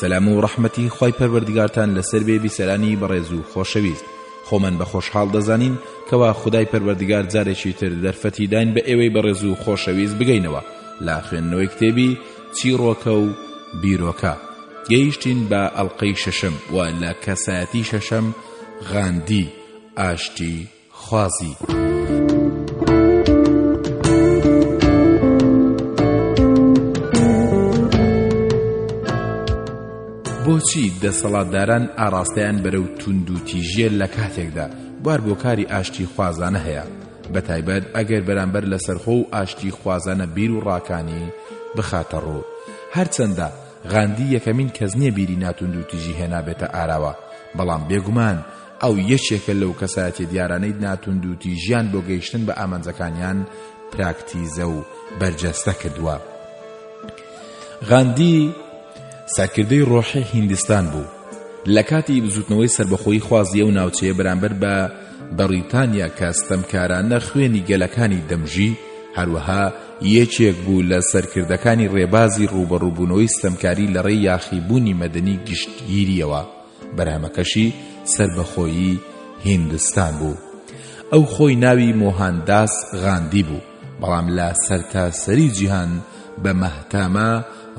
سەلام و ڕەحمەتی خوای پەروەردگارتان لەسەر بێ بیسەرانی بەڕێز و خۆشەویست خۆمان بە خۆشحاڵ دەزانین کەوا خودای پەروەردگار جارێکی تر دەرفەتی داین بە ئێوەی بەڕێز و خۆشەویست بگەینەوە لە خوێندنەوەی کتێبی چیڕۆکە و بیرۆکە گەیشتین بە ئەڵلقەی شەشەم و لە کەسایەتی شەشەم غاندی ئاشتی بۆچی دەسەڵاتداران ئاڕاستەیان بەرەو توندوتیژییە لە کاتێکدا بوار بۆ کاری ئاشتیخوازانە هەیە، بەتایبەت ئەگەر بەرامبەر لەسەرخۆ و ئاشتیخوازانە بیر و ڕاکانی بخاتە ڕوو؟ هەرچەندە غاندی یەکەمین کەس نییە بیری ناتوندوتیژی هێنابێتە ئاراوە، بەڵام بێگومان ئەو یەکێکە لەو کەسایەتیە دیارانەی ناتوندوتیژیان بۆ گەیشتن بە ئامانجەکانیان پراکتیزە و بەرجەستە کردوە. غاندی سەرکردەی ڕۆحی هیندستان بوو لە کاتی بزوتنەوەی سەربەخۆی خوازی ئەو ناوچەیە بەرامبەر بە بەڕیتانیا کە ستەمکارانە خوێنی گەلەکانی دەمژی هەروەها یەکێک بوو لە سەرکردەکانی ڕێبازی ڕوبەڕوبوونەوەی ستەمکاری لە ڕێی یاخیبوونی مەدەنی گشتگیریەوە. برامەکەشی سەربەخۆیی هیندستان بوو ئەو خۆی ناوی مۆهانداس غاندی بوو بەڵام لە سەرتاسەری جیهان بە مەهتاما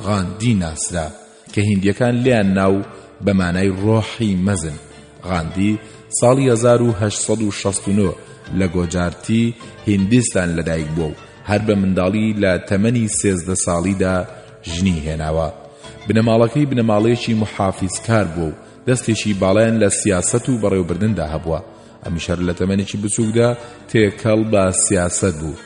غاندی ناسرا کە هیندیەکان لێیان ناو بە مانای ڕۆحی مەزن غاندی ساڵی 1969 لە گۆجارتی هیندستان لەدایک بووە و هەر بە منداڵی لە تەمەنی سێزدە ساڵیدا ژنی هێناوە بنەماڵەکەی بنەماڵەیەکی محافیز کار بووە و دەستێکی باڵایان لە سیاسەت و بەڕێوبردندا هەبووە ئەمیش هەر لە تەمەنێکی بچووکدا تێکەڵ بە سیاسەت بوو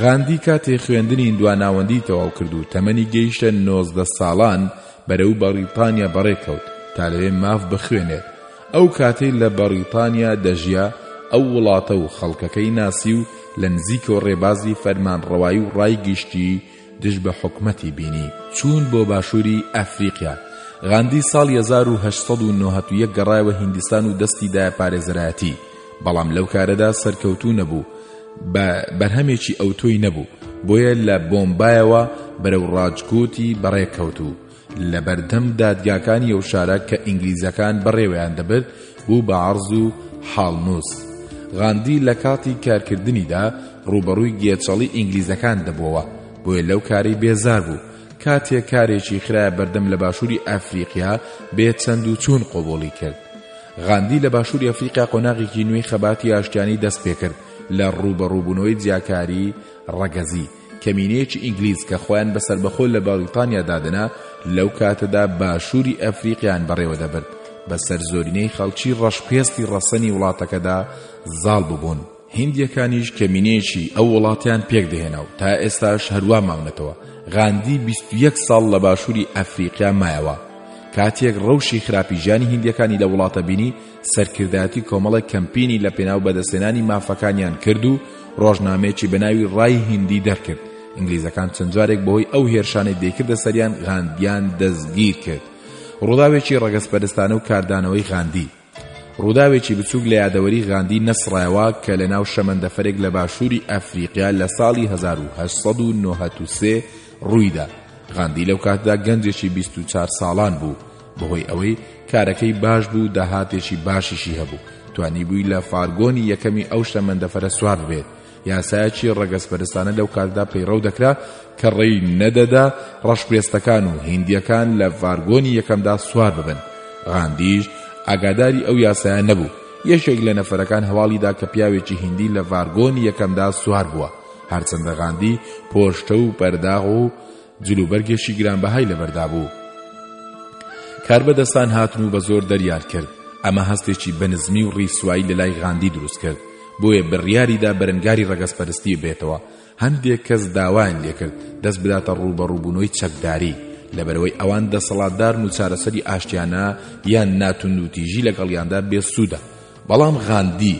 غاندی کاتێ خوێندنی دواناوەندی تەواو کرد و تەمەنی گەیشتە نۆزدە ساڵان بەرەو بەڕیتانیا بەڕێکەوت تا لەوێ ماف بخوێنێت ئەو کاتەی لە بەڕیتانیا دەژیا ئەو وڵاتە و خەڵکەکەی ناسی و لە نزیکەوە ڕێبازی فەرمانڕەوایی و ڕای گشتی دژ بە حکومەتی بینی چوون بۆ باشووری ئەفریقیا. غاندی ساڵی هەزار و هەشت سەد و نەهەد و یەک گەڕایەوە هیندستان و دەستی دایە پارێزەرایەتی، بەڵام لەو کارەدا سەرکەوتوو نەبوو، بە بەرهەمێکی ئەوتۆی نەبوو، بۆیە لە بۆمبایەوە بەرەو ڕاجکۆتی بەڕێکەوت و لەبەردەم دادگاکانی ئەو شارە کە ئینگلیزەکان بەڕێوەیان دەبرد بوو بە عەڕز و حاڵنووس. غاندی لە کاتی کارکردنیدا ڕووبەڕووی گێچەڵی ئینگلیزەکان دەبووەوە، بۆیە لەو کارەی بێزار بوو. کاتێ کارێکی خرایە بەردەم لە باشووری ئەفریقیا بێ چەند و چوون قبووڵی کرد. غاندی لە باشووری ئەفریقیا قۆناغێکی نوێی خەباتی ئاشتیانی دەست پێ کرد لە ڕووبەڕووبوونەوەی جیاکاری ڕەگەزی. کەمینەیەکی ئینگلیز کە خۆیان بە سەربەخۆ لە بەڕیتانیا دادەنا لەو کاتەدا باشووری ئەفریقیان بەڕێوە دەبرد بەسەر زۆرینەی خەڵکی ڕەشپێستی ڕەسەنی وڵاتەکەدا زاڵ ببوون هیندیەکانیش کەمینەیەکی ئەو وڵاتیان پێکدەهێنا و تا ئێستاش هەروا ماونەتەوە غاندی بیست و یەک ساڵ لە باشووری ئەفریقیا مایەوە کاتێک ڕەوشی خراپی ژیانی هیندیەکانی لە وڵاتە بینی سەرکردایەتی کۆمەڵێک کەمپینی لە پێناو بەدەستێنانی مافەکانیان کرد و ڕۆژنامەیەکی بە ناوی ڕای هیندی دەرکرد ئینگلیزەکان چەند جارێک بەهۆی ئەو هێرشانەی دەیکردە سەریان غاندیان دەستگیر کرد ڕووداوێکی ڕەگەزپەرستانە و کاردانەوەی غاندی ڕووداوێکی بچووک لە یادەوەری غاندی نەسڕایەوە کە لە ناو شەمەندەفەرێک لە باشووری ئەفریقیا لە ساڵی 1993 ڕوویدا غاندی لەو کاتدا گەنجێکی 24 ساڵان بوو بەهۆی ئەوەی کارەکەی باش بوو داهاتێکی باشیشی هەبوو توانیبووی لە فارگۆنی یەکەمی ئەو شەمەندەفەرە سوار ببێت یاسایەکی ڕەگەزپەرستانە لەو کاتدا پەیڕەو دەکرا کە ڕێی نەدەدا ڕەشپێستەکان و هیندیەکان لە فارگۆنی یەکەمدا سوار ببن غاندیش ئاگاداری ئەو یاسایە نەبوو یەکێک لە نەفەرەکان هەواڵیدا کە پیاوێکی هیندی لە فارگۆنی یەکەمدا سوار بووە هەرچەندە غاندی پۆشتە و بەرداغ و جل و بەرگێکی گرانبەهای لەبەردابوو. کاربەدەستان هاتن و بە زۆر دەریان کرد. ئەمە هەستێکی بەنزمی و ڕیسوایی لە لای غاندی دروست کرد. بۆیە بڕیاری دا بەرەنگاری ڕەگەزپەرستی ببێتەوە. هەندێک کەس داوایان لێ کرد دەست بداتە ڕووبەڕووبوونەوەی چەکداری، لەبەرئەوەی ئەوان دەسەڵاتدارن و چارەسەری ئاشتیانە یان ناتوندوتیژی لەگەڵیاندا بێ سوودە. بەڵام غاندی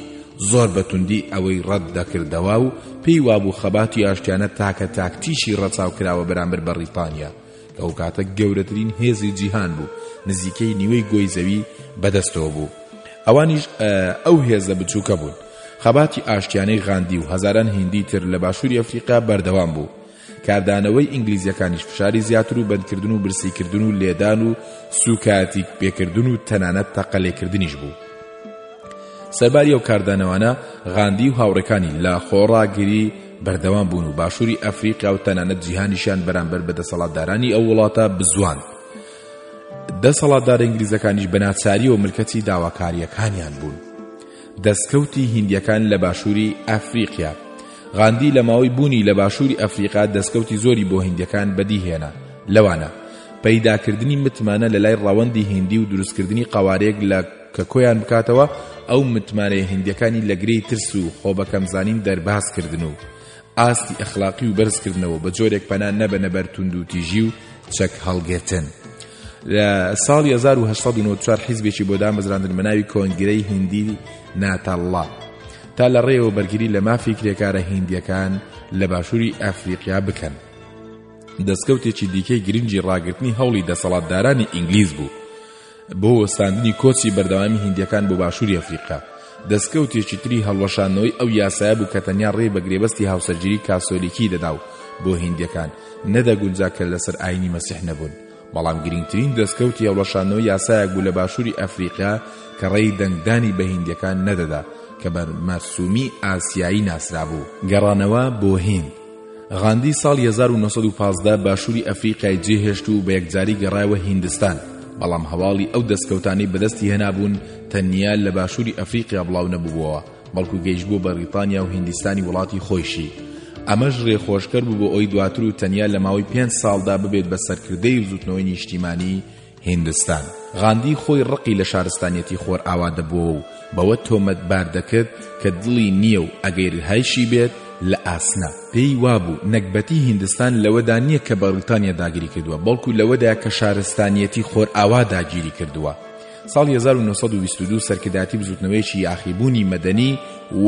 زۆر بە توندی ئەوەی ڕەت دەکردەوە و پێی وابوو خەباتی ئاشتیانە تاکە تاکتیکی ڕەچاوکراوە بەرامبەر بەڕیتانیا کە ئەو کاتە گەورەترین هێزی جیهان بوو نزیکەی نیوەی گۆی زەوی بەدەستەوە بوو ئەوانیش ئەو هێزە بچووکە بوون خەباتی ئاشتیانەی غاندی و هەزاران هیندی تر لە باشووری ئەفریقا بەردەوام بوو کاردانەوەی ئینگلیزەکانیش فشاری زیاتر و بەندکردن و برسیکردن و لێدان و سوکایەتی پێکردن و تەنانەت تەقەلێکردنیش بوو. سەرباری ئەو کاردانەوانە غاندی و هاوڕێکانی لە خۆڕاگری بەردەوام بوون و باشووری ئەفریقیا و تەنانەت جیهانیشیان بەرامبەر بە دەسەڵاتدارانی ئەو وڵاتە بزوان. دەسەڵاتدارە ئینگلیزەکانیش بە ناچاریەوە ملکەچی داواکاریەکانیان بوون. دەستکەوتی هیندیەکان لە باشووری ئەفریقیا، غاندی لە ماوەی بوونی لە باشووری ئەفریقا دەستکەوتی زۆری بۆ هیندیەکان بەدی هێنا، لەوانە، پەیداکردنی متمانە لە لای ڕەوەندی هیندی و دروستکردنی قەوارەیەک لە کە کۆیان بکاتەوە، ئەو متمانەیە هیندیەکانی لە گرێی ترس و خۆبەکەمزانین دەرباز کردن و ئاستی ئەخلاقی و بەرزکردنەوە بە جۆرێک پەنا نەبەنە بەر توندوتیژی و چەک هەڵگرتن. لە ساڵی 1994 حیزبێکی بۆ دامەزراندن بە ناوی کۆنگرەی هندی ناتەڵڵا تا لە ڕێەوە بەرگری لە مافی کرێکارە هندیەکان لە باشووری ئەفریقیا بکەن. دەستکەوتێکی دیکەی گرنگی ڕاگرتنی هەوڵی دەسەڵاتدارانی ئینگلیز بوو بۆ وەستاندنی کۆچی بەردەوامی هیندییەکان بۆ باشووری ئەفریقا. دەستکەوتێکی تری هەڵوەشاندنەوەی ئەو یاسایە بوو کە تەنیا ڕێی بە گرێبەستی هاوسەرگیری کاسۆلیکی دەدا و بۆ هیندییەکان نەدەگونجا کە لەسەر ئایینی مەسیح نەبوون. بەڵام گرنگترین دەستکەوتی هەڵوەشاندنەوە یاسایەک بوو لە باشووری ئەفریقا کە ڕێی دەنگدانی بە هیندییەکان نەدەدا کە بە مەرسومی ئاسیایی ناسرابوو. گەڕانەوە بۆ هیند. غاندی ساڵی هەزار و نۆ سەد و پازدە باشووری ئەفریقای جێهێشت و بەیەکجاری گەڕایەوە هیندستان، بەڵام هەواڵی ئەو دەستکەوتانەی بەدەستی هێنابوون تەنیا لە باشووری ئەفریقیا بڵاو نەبووبووەوە، بەڵکو گەیشتبووە بەریتانیا و هیندستانی وڵاتی خۆیشی، ئەمەش رێخۆشکەر بوو بۆ ئەوەی دواتر و تەنیا لەماوەی پێنج ساڵدا ببێت بە سەرکردەی بزوتنەوەی نیشتیمانی هیندستان، غاندی خۆی ڕقی لە شارستانیەتی خۆرئاوا دەبووەوە و بەوە تۆمەتبار دەکرد کە دڵی نییە و ئەگەر رهایشی بێت لە ئاسنە. پێی وابوو نەگبەتی هیندستان لەوەدا نییە کە بەڕیتانیا داگیری کردووە، بەڵکو لەوەدایە کە شارستانیەتی خۆرئاوا داگیری کردووە. ساڵی هەزار و نۆ سەد و بیست و دوو سەرکردایەتی بزوتنەوەیەکی یاخیبوونی مەدەنی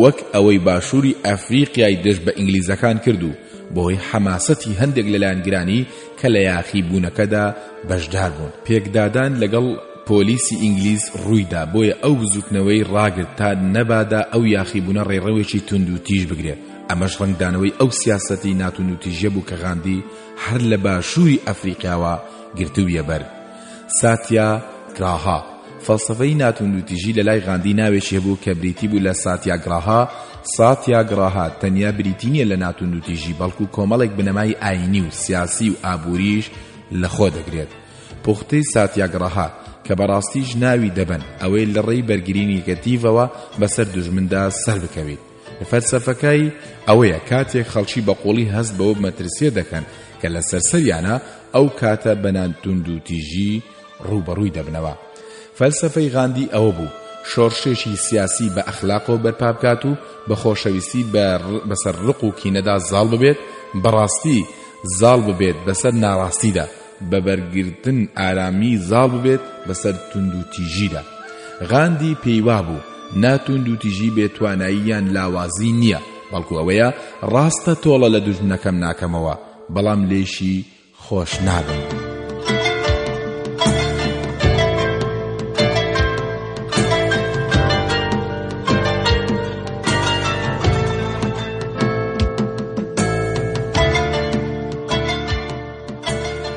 وەک ئەوەی باشووری ئەفریقیای دژ بە ئینگلیزەکان کرد و بەهۆی حەماسەتی هەندێک لە لایەنگرانی کە لە یاخیبوونەکەدا بەشدار بوون. پێکدادان لەگەڵ پۆلیسی ئینگلیز ڕوویدا، بۆیە ئەو بزووتنەوەی ڕاگرت تا نەبادا ئەو یاخیبوونە ڕێڕەوێکی توندوتیژ بگرێت، ئەمەش ڕەنگدانەوەی ئەو سیاسەتی ناتوندوتیژیە بوو کە غاندی هەر لە باشووری ئەفریقیاوە گرتبوویە بەر. ساتیا گراها، فەلسەفەی ناتوندوتیژی لە لای غاندی ناوێکی هەبوو کە بریتی بوو لە ساتیاگراها، Satyagraha، تەنیا بریتی نییە لە ناتوندوتیژی بەڵکو کۆمەڵێک بنەمای ئایینی و سیاسی و ئابووریش لە خۆ دەگرێت. پوختەی ساتیاگراها کە بە ڕاستیش ناوی دەبەن ئەوەی لە ڕێی بەرگری نیگەتیڤەوە بەسەر دوژمندا سەربکەویت. فەلسەفەکەی ئەوەیە کاتێک خەڵکی بە قوڵی هەست بەوە مەترسیە دەکەن کە لە سەرسەریانە ئەو کاتە بەنان توند و تیژی ڕووبەڕووی دەبنەوە فەلسەفەی غاندی ئەوە بوو شۆڕشێکی سیاسی بە ئەخلاقەوە بەرپا بکات و بە خۆشەویستی بەسەر ڕق و کینەدا زاڵ ببێت بەڕاستی زاڵ ببێت بەسەر ناڕاستیدا بە بەرگرتن ئارامی زاڵ ببێت بەسەر توندوتیژیدا. غاندی پێی وابوو نا توندوتیژی بێ توانایی یان لاوازی نییە، بەڵکو ئەوەیە ڕاستە تۆڵە لە دوژمنەکەم ناکەمەوە، بەڵام لێیشی خۆش نابم.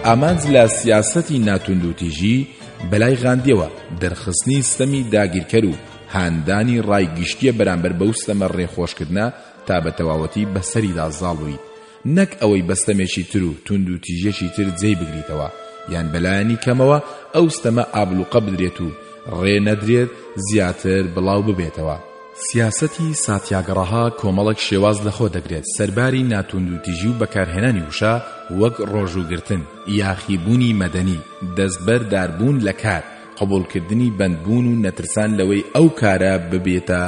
ئامانج لە سیاسەتی ناتوندوتیژی، بەلای غاندیەوە، دەرخستنی ستەمی داگیرکەر و هاندانی ڕای گشتییە بەرامبەر بەو ستەمە ڕێخۆشکردنە تا بە تەواوەتی بەسەریدا زاڵ ببیت، نەک ئەوەی بە ستەمێکی تر و توندوتیژییەکی تر جێی بگریتەوە، یان بەلایەنی کەمەوە ئەو ستەمە ئابلوقە بدرێت و ڕێ نەدرێت زیاتر بڵاو ببێتەوە. سیاسەتی ساتیاگڕاها کۆمەڵێک شێواز لەخۆ دەگرێت، سەرباری ناتوندوتیژی و بەکارهێنانی وشە وەک ڕۆژووگرتن، یاخیبوونی مەدەنی، دەستبەرداربوون لە کار، قبوڵکردنی بەندبوون و نەترسان لەوەی ئەو کارە ببێتە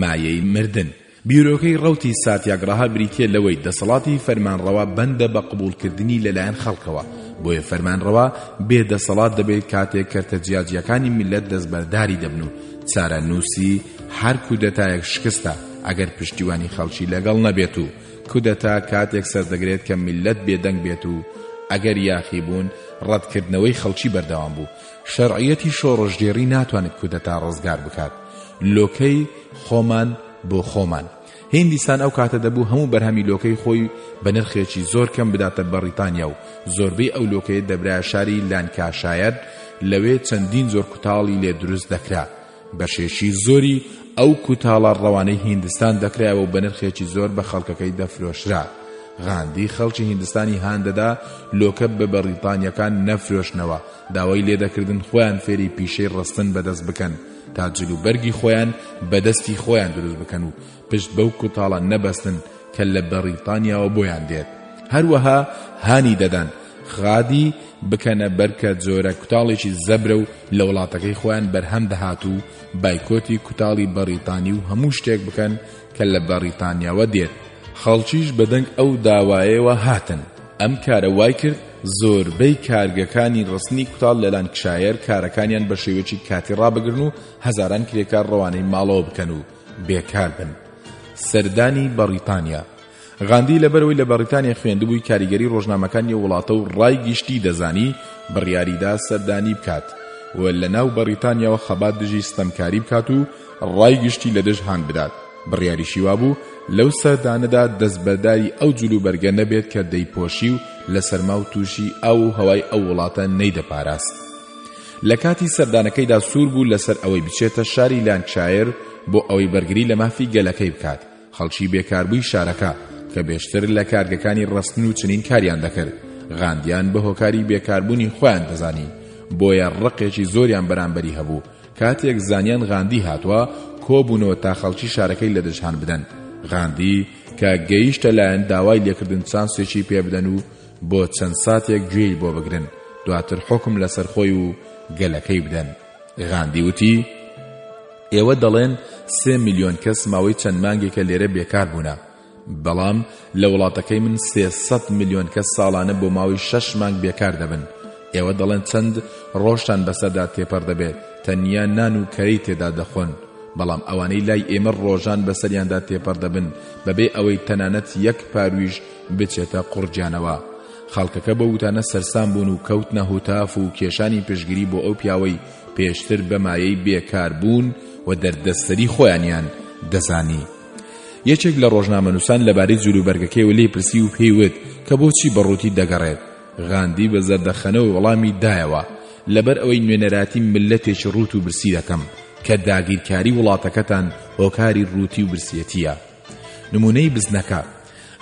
مایەی مردن. بیرۆکەی ڕەوتی ساتیاگڕاها بریتییە لەوەی دەسەڵاتی فەرمانڕەوا بەندە بە قبوڵکردنی لەلایەن خەڵکەوە، بۆیە فەرمانڕەوا بێ دەسەڵات دەبێت کاتێک کەرتە جیاجیاکانی میللەت دەستبەرداری دەبن و چارەنووسی هەر کودەتایەک شکستە ئەگەر پشتیوانی خەڵکی لەگەڵ نەبێت و کودەتا کاتێک سەردەگرێت کە میللەت بێدەنگ بێت و ئەگەر یاخیبوون ڕەتکردنەوەی خەڵکی بەردەوام بوو شەرعیەتی شۆڕشگێڕی ناتوانێت کودەتا ڕزگار بکات لۆکەی خۆمان بۆ خۆمان هیندستان ئەو کاتە دەبوو هەموو بەرهەمی لۆکەی خۆی بە نرخێکی زۆر کەم بداتە بەڕیتانیا و زۆربەی ئەو لۆکەیە دەبرایە شاری لانکاشایەر لەوێ چەندین جۆر کوتاڵی لێ دروست دەکرا بەشێکی زۆری ئەو کوتاڵە ڕەوانەی هیندستان دەکرایەوە و بە نرخێکی زۆر بە خەڵکەکەی دەفرۆشرا غاندی خەڵکی هیندستانی هان دەدا لۆکە بە بەڕیتانیەکان نەفرۆشنەوە داوای لێدەکردن خۆیان فێری پیشەی ڕستن بەدەست بکەن تا جل و بەرگی خۆیان بە دەستی خۆیان دروست بکەن و پشت بەو کوتاڵە نەبەستن کە لە بەڕیتانیاوە بۆیان دێت هەروەها هانی دەدەن خادی بکەنە بەرکە جۆرە کوتاڵێکی زەبرە و لە وڵاتەکەی خۆیان بەرهەم دەهات و بایکۆتی کوتاڵی بەڕیتانی و هەموو شتێک بکەن کە لە بەڕیتانیاوە دێت، خەڵکیش بە دەنگ ئەو داوایەوە هاتن، ئەم کارە وای کرد زۆربەی کارگەکانی ڕەسنی کوتاڵ لە لانکشایەر کارەکانیان بە شێوەیەکی کاتی ڕابگرن و هەزاران کرێکار ڕەوانەی ماڵەوە بکەن و بێکار بن. سەردانی بەڕیتانیا غاندی لەبەرئەوەی لە بەڕیتانیا خوێندبووی کاریگەری ڕۆژنامەکانی ئەو وڵاتە و ڕای گشتی دەزانی، بڕیاریدا سەردانی بکات و لەناو بەڕیتانیاوە خەبات دژی ستەمکاری بکات و ڕای گشتی لەدژ هاند بدات، بڕیاریشی وابوو لەو سەردانەدا دەستبەرداری ئەو جلوبەرگە نەبێت کە دەیپۆشی و لە سەرما و تووشی ئاو و هەوای ئەو وڵاتە نەیدەپاراست. لەکاتی سەردانەکەیدا سوور بوو لەسەر ئەوەی بچێتە شاری لانکشایر بۆ ئەوەی بەرگری لە مافی گەلەکەی بکات، خەڵکی بێکاربووی شارەکە کە بێشتر لە کارگەکانی ڕستن و چنین کاریان دەکرد غاندیان بە هۆکاری بێکاربوونی خۆیان دەزانی بۆیە ڕقێکی زۆریان بەرامبەری هەبوو کاتێک زانیان غاندی هاتووە کۆبوونەوە تا خەڵکی شارەکەی لە دەجهان بدەن غاندی کە گەیشتە لایەن داوای لێکردن چانسێکی پێ بدەن و بۆ چەند ساتێک گوێی بۆ بگرن دواتر حکم لەسەر خۆی و گەلەکەی بدەن غاندی وتی، ئێوە دەڵێن سێ ملیۆن کەس ماوەی چەند مانگێکە لێرە بێکار بوونە، بەڵام لە وڵاتەکەی من سێ سەد ملیۆن کەس ساڵانە بۆ ماوەی شەش مانگ بێکار دەبن، ئێوە دەڵێن چەند ڕۆژتان بەسەردا تێپەڕ دەبێت تەنیا نان و کەرەی تێدا دەخۆن، بەڵام ئەوانەی لای ئێمە ڕۆژان بەسەریاندا تێپەڕ دەبن بەبێ ئەوەی تەنانەت یەک پارویش بچێتە قوڕگیانەوە. خەڵکەکە بەو وتانە سەرسام بوون و کەوتنە هوتاف و کێشانی پشگری بۆ ئەو پیاوەی پێشتر بە مایەی بێکار بوون و دەردەسەری خۆیانیان دەزانی یەکێک لە ڕۆژنامەنووسان لەبارەی جلوبەرگەکەیەوە لێی پرسی و پێی وت کە بۆچی بەڕووتی دەگەڕێت غاندی بە زەردەخەنەوە وەڵامی دایەوە لەبەر ئەوەی نوێنەراتی ملەتێکی ڕووت و برسی دەکەم کە داگیرکاری وڵاتەکەتان هۆکاری ڕووتی و برسیەتیە نمونەی بزنەکە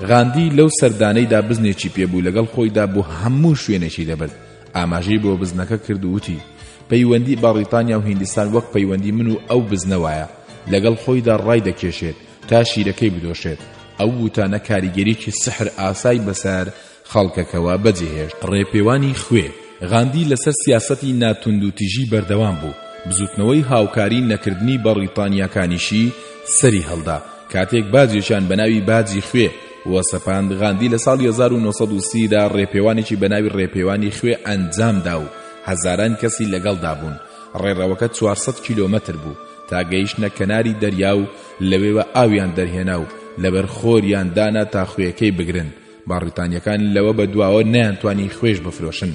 غاندی لەو سەردانەیدا بزنێکی پێ بوو لەگەڵ خۆیدا بۆ هەموو شوێنێکی دەبرد، ئاماژەی بۆ بزنەکە کرد و وتی، پەیوەندی بەڕیتانیا و هیندستان وەک پەیوەندی من و ئەو بزنە وایە، لەگەڵ خۆیدا ڕای دەکێشێت تا شیرەکەی بدۆشێت، ئەو وتانە کاریگەریی سحر ئاسای بەسەر خەڵکەکەوە بەجێهێشت. ڕێپێوانی خوێ غاندی لەسەر سیاسەتی نا توندوتیژی بەردەوام بوو، بزوتنەوەی هاوکاری نەکردنی بەڕیتانیاکانیشی سەری هەڵدا، کاتێک باجێکیان بەناوی باجی خوێ وە سەپاند، غاندی لە ساڵی هەزار و نۆ سەد و سی دا ڕێپێوانێکی بەناوی ڕێپێوانی خوێ ئەنجامدا و هەزاران کەسی لەگەڵدا بوون، ڕێڕەوەکە چوار سەد کیلۆمەتر بوو تا گەیشتنە کەناری دەریا و لەوێوە ئاویان دەرهێنا و لەبەر خۆریان دانا تا خوێکەی بگرن، باڕیتانیەکان لەوە بە دواوە نەیانتوانی خوێش بفرۆشن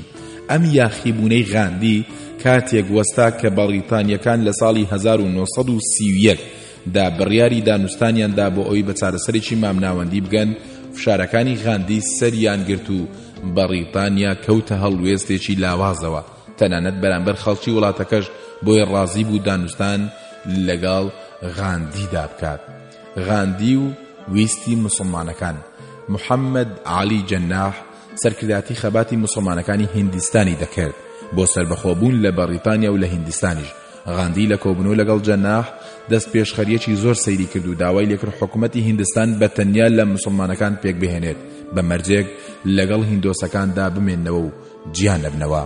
ئەم یاخیبوونەی غاندی کاتێک وەستا کە بەڕیتانیەکان لە ساڵی 1930 دا بڕیاری دانوستانیاندا بۆ ئەوی بە چارەسەرێکی مامناوەندی بگەن فشارەکانی غاندی سەریان گرت و بەڕیتانیا کەوتە هەڵوێستێکی لاوازەوە تەنانەت بەرامبەر خەڵکی وڵاتەکەش بۆیە ڕازی بوو دانوستان لەگەڵ غاندیدا بکات غاندی و ویستی موسڵمانەکان، محەمەد عەلی جەناح سەرکردایەتی خەباتی موسڵمانەکانی هیندستانی دەکرد بۆ سەربەخۆبوون لە بەڕیتانیا و لە هیندستانیش، غاندی لە کۆبوونەوە لەگەڵ جەناح دەستپێشخەرییەکی زۆر سەیری کرد و داوای لێکرد حکومەتی هیندستان بە تەنیا لە موسڵمانەکان پێکبهێنێت بە مەرجێک لەگەڵ هیندۆسەکاندا بمێننەوە و جیا نەبنەوە.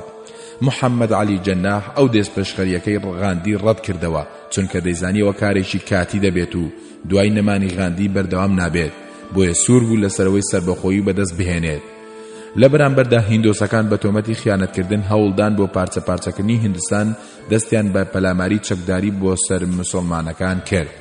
محەممەد عەلی جەناح ئەو دێستپێشخەرییەکەی غاندی ڕەت کردەوە، چونکە دەیزانی ئەوە کارێکی کاتی دەبێت و دوای نەمانی غاندی بەردەوام نابێت، بۆیە سوور بوو لەسەرەوەی سەربەخۆیی بەدەست بهێنێت. لە بەرامبەردا هیندۆسەکان بە تۆمەتی خیانەتکردن هەوڵدان بۆ پارچەپارچەکردنی هیندستان، دەستیان بە پەلاماری چەکداری بۆ سەر مسوڵمانەکان کرد.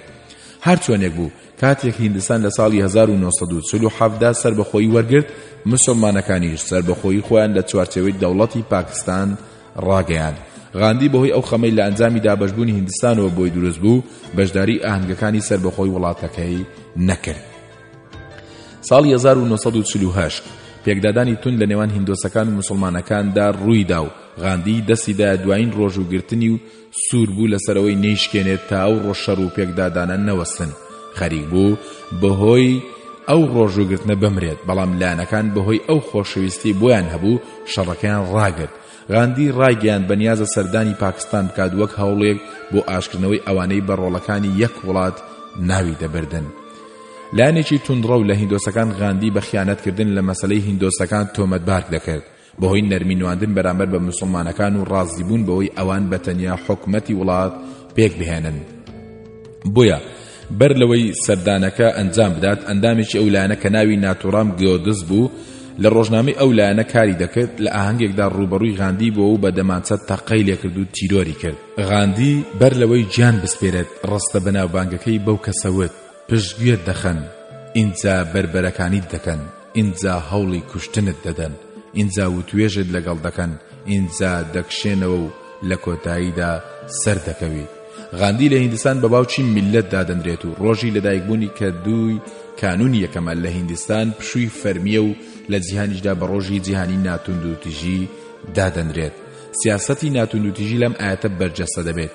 هەرچۆنێک بوو، کاتێک هیندستان لە ساڵی هەزار و نۆ سەد و چل و حەفت دا سەربەخۆیی وەرگرت، موسڵمانەکانیش سەربەخۆیی خۆیان لە چوارچێوەی دەوڵەتی پاکستان ڕاگەیاند. غاندی بەهۆی ئەو خەمەی لە ئەنجامی دابەشبوونی هیندستانەوە بۆی دروست بوو، بەشداریی ئاهەنگەکانی سەربەخۆی وڵاتەکەی نەکرد. ساڵی هەزار و نۆ سەد و چل و هەشت، پێکدادانی توند لە نێوان هیندۆسەکان و موسڵمانەکاندا ڕووی دا و غاندی دەستی دایە دوایین ڕۆژووگرتنی و سوور بوو لەسەر ئەوەی نەیشکێنێت تا ئەو ڕۆژ شەڕ و پێکدادانە نەوەستن، خەریک بوو بەهۆی ئەو ڕۆژووگرتنە بمرێت، بەڵام لایەنەکان بەهۆی ئەو خۆشەویستیەی بۆیان هەبوو شەڕەکەیان ڕاگرت، غاندی ڕایگەیاند بەنیازە سەردانی پاکستان بکات وەک هەوڵێک بۆ ئاشتکردنەوەی ئەوانەی بە ڕۆڵەکانی یەک وڵات ناوی دەبردن. لایەنێکی توندڕەو لە هیندۆسەکان غاندی بە خیانەتکردن لە مەسەلەی هیندۆسەکان تۆمەتبار دەکرد، بەهۆی نەرمی نواندن بەرامبەر بە موسڵمانەکان و ڕازیبوون بەوەی ئەوان بە تەنیا حکومەتی وڵات پێک بهێنن بۆیە بەر لەوەی سەردانەکە ئەنجام بدات ئەندامێکی ئەو لایەنە کە ناوی ناتورام گیۆدز بوو لە ڕۆژنامەی ئەو لایەنە کاری دەکرد لە ئاهەنگێکدا ڕوبەڕووی غاندی بۆ و بە دەمانچە تەقەی لێکرد و تیرۆری کرد غاندی بەر لەوەی گیان بسپێرێت ڕستە بەناوبانگەکەی بەو کەسەوت پشتگوێت دەخەن ئینجا بەربەرەکانیت دەکەن ئینجا هەوڵی کوشتنت دەدەن ئینجا وتوێژت لەگەڵ دەکەن ئینجا دەکشێنەوە و لە کۆتاییدا سەردەکەویت غاندی لە هیندستان بە باوکی میلەت دادەنرێت و ڕۆژی لەدایکبوونی کە دووی کانون یەکەمە لە هیندستان پشووی فەرمیە و لە جیهانیشدا بە ڕۆژی جیهانی ناتوندوتیژی دادەنرێت سیاسەتی ناتوندوتیژی لەم ئاەتە بەرجەستە دەبێت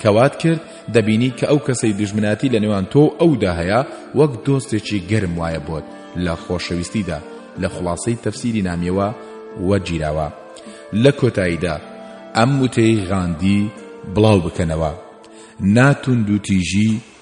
کە وات کرد دەبینی کە ئەو کەسەی دوژمنایەتی لە نێوان تۆ و ئەودا هەیە وەک دۆستێکی گەرم وایە بۆت لە خۆشەویستیدا لە خوڵاسەی تەفسیری نامیەوە وەرگیراوە لە کۆتاییدا ئەم وتەی غاندی بڵاو بکەنەوە نا توندوتیژی